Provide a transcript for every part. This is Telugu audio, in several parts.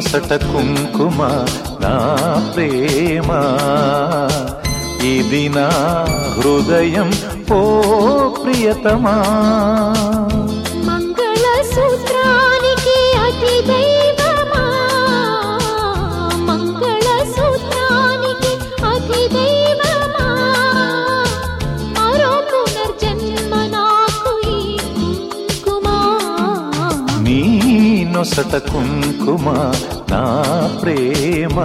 నొసట కుంకుమ నా ప్రేమ. ఇది నా హృదయం ఓ ప్రియతమా. నొసట కుంకుమ నా ప్రేమ.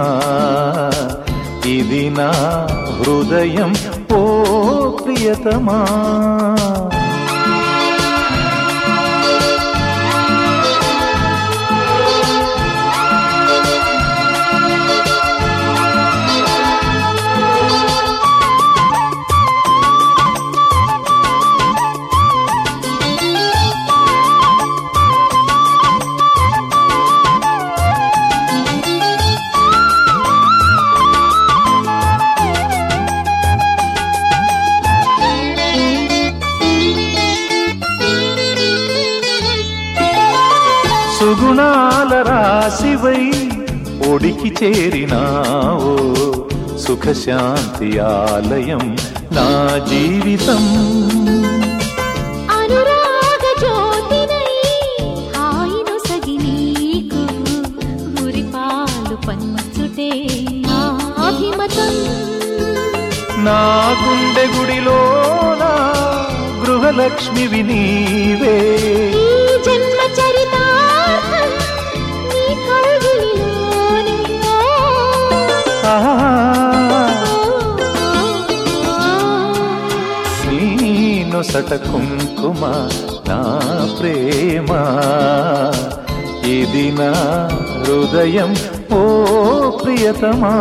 ఇది నా హృదయం ఓ ప్రియతమా. సుగుణాల రాశివై ఒడికి చేరినావో సుఖశాంతి ఆలయం నా జీవితం. నా నా గుండె గుడిలోన గృహలక్ష్మివి నీవే. ఈ నొసట కుంకుమ నా ప్రేమ. ఇది నా హృదయం ఓ ప్రియతమా.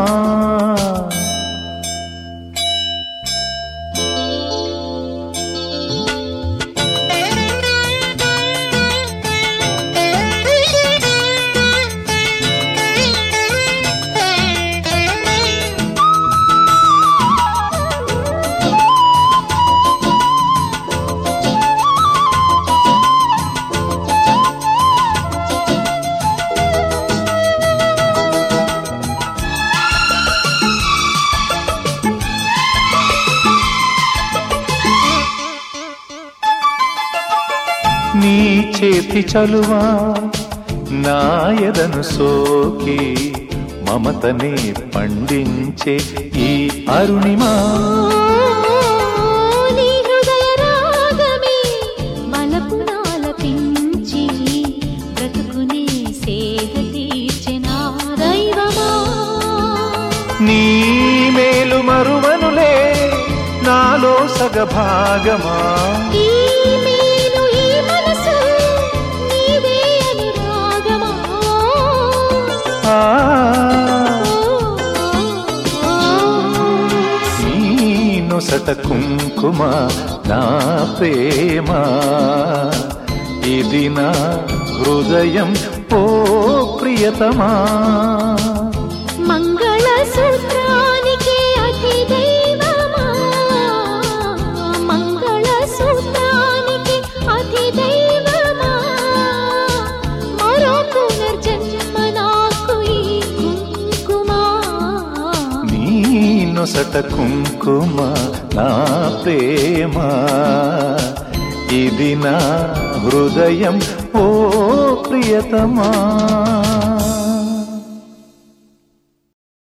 నీ చేతి చలువా? నా ఎదను సోకి మమతనే పండించే ఈ అరుణిమా. నీ మేలు మరువనులే నాలో సగభాగమా. నొసట కుంకుమ నా ప్రేమ. ఇది నా హృదయం ఓ ప్రియతమా. మంగళ నొసట కుంకుమ నా ప్రేమ. ఇది నా హృదయం ఓ ప్రియతమా.